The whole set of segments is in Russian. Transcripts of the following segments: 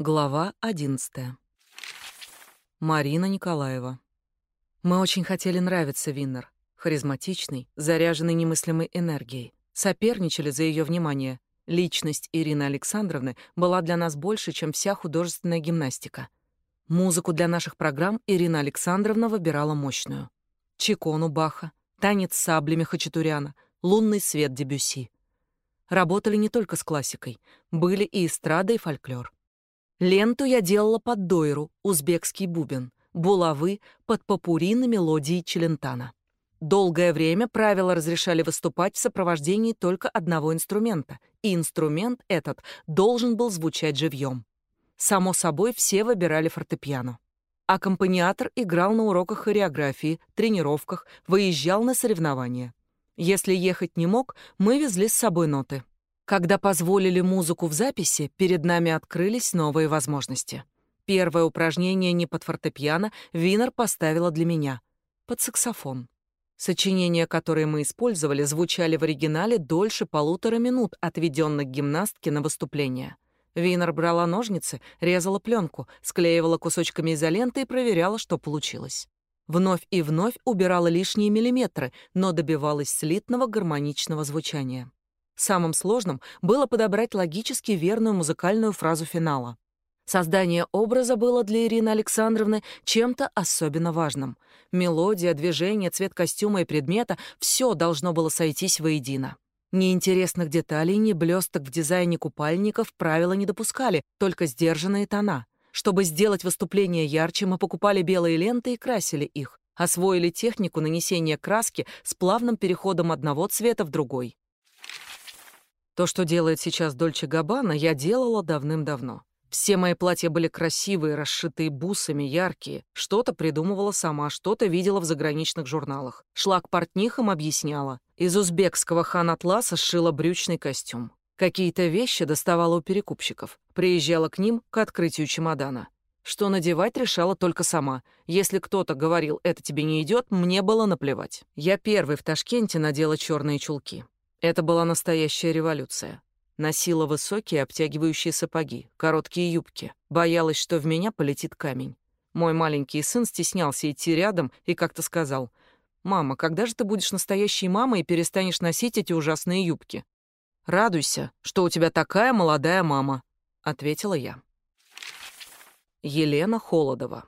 Глава 11. Марина Николаева. Мы очень хотели нравиться Виннер. Харизматичный, заряженный немыслимой энергией. Соперничали за ее внимание. Личность Ирины Александровны была для нас больше, чем вся художественная гимнастика. Музыку для наших программ Ирина Александровна выбирала мощную. Чикону Баха, танец с саблями Хачатуряна, лунный свет Дебюсси. Работали не только с классикой, были и эстрада, и фольклор. Ленту я делала под дойру, узбекский бубен, булавы под попури на мелодии Челентана. Долгое время правила разрешали выступать в сопровождении только одного инструмента, и инструмент этот должен был звучать живьем. Само собой, все выбирали фортепиано. Аккомпаниатор играл на уроках хореографии, тренировках, выезжал на соревнования. Если ехать не мог, мы везли с собой ноты. Когда позволили музыку в записи, перед нами открылись новые возможности. Первое упражнение не под фортепиано Винер поставила для меня, под саксофон. Сочинения, которые мы использовали, звучали в оригинале дольше полутора минут, отведенных гимнастке на выступление. Винер брала ножницы, резала пленку, склеивала кусочками изоленты и проверяла, что получилось. Вновь и вновь убирала лишние миллиметры, но добивалась слитного гармоничного звучания. Самым сложным было подобрать логически верную музыкальную фразу финала. Создание образа было для Ирины Александровны чем-то особенно важным. Мелодия, движение, цвет костюма и предмета — все должно было сойтись воедино. Неинтересных деталей, ни блесток в дизайне купальников правила не допускали, только сдержанные тона. Чтобы сделать выступление ярче, мы покупали белые ленты и красили их. Освоили технику нанесения краски с плавным переходом одного цвета в другой. То, что делает сейчас Дольче Габбана, я делала давным-давно. Все мои платья были красивые, расшитые бусами, яркие. Что-то придумывала сама, что-то видела в заграничных журналах. Шла к портнихам, объясняла. Из узбекского хан-атласа сшила брючный костюм. Какие-то вещи доставала у перекупщиков. Приезжала к ним к открытию чемодана. Что надевать, решала только сама. Если кто-то говорил, это тебе не идет, мне было наплевать. Я первый в Ташкенте надела черные чулки. Это была настоящая революция. Носила высокие обтягивающие сапоги, короткие юбки. Боялась, что в меня полетит камень. Мой маленький сын стеснялся идти рядом и как-то сказал, «Мама, когда же ты будешь настоящей мамой и перестанешь носить эти ужасные юбки?» «Радуйся, что у тебя такая молодая мама», — ответила я. Елена Холодова.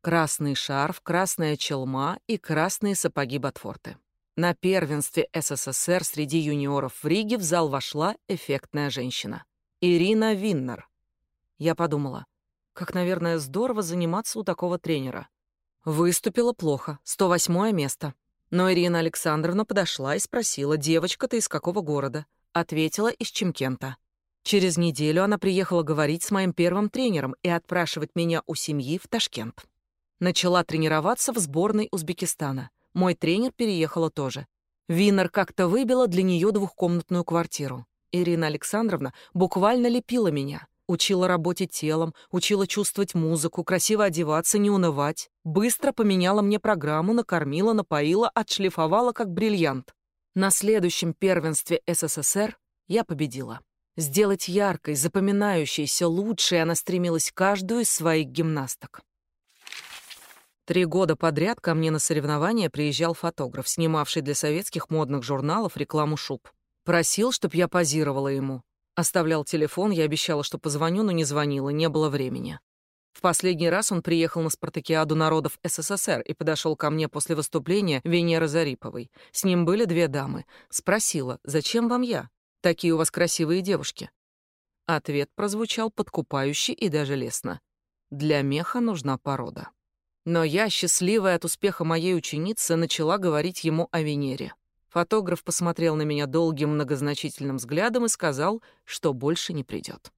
Красный шарф, красная челма и красные сапоги-ботфорты. На первенстве СССР среди юниоров в Риге в зал вошла эффектная женщина. Ирина Виннер. Я подумала, как, наверное, здорово заниматься у такого тренера. Выступила плохо, 108 место. Но Ирина Александровна подошла и спросила, девочка ты из какого города? Ответила, из Чемкента. Через неделю она приехала говорить с моим первым тренером и отпрашивать меня у семьи в Ташкент. Начала тренироваться в сборной Узбекистана. Мой тренер переехала тоже. Винер как-то выбила для нее двухкомнатную квартиру. Ирина Александровна буквально лепила меня. Учила работе телом, учила чувствовать музыку, красиво одеваться, не унывать. Быстро поменяла мне программу, накормила, напоила, отшлифовала как бриллиант. На следующем первенстве СССР я победила. Сделать яркой, запоминающейся, лучшей она стремилась каждую из своих гимнасток. Три года подряд ко мне на соревнования приезжал фотограф, снимавший для советских модных журналов рекламу шуб. Просил, чтоб я позировала ему. Оставлял телефон, я обещала, что позвоню, но не звонила, не было времени. В последний раз он приехал на спартакиаду народов СССР и подошел ко мне после выступления Венеры Зариповой. С ним были две дамы. Спросила, зачем вам я? Такие у вас красивые девушки. Ответ прозвучал подкупающе и даже лестно. Для меха нужна порода. Но я, счастливая от успеха моей ученицы, начала говорить ему о Венере. Фотограф посмотрел на меня долгим многозначительным взглядом и сказал, что больше не придет.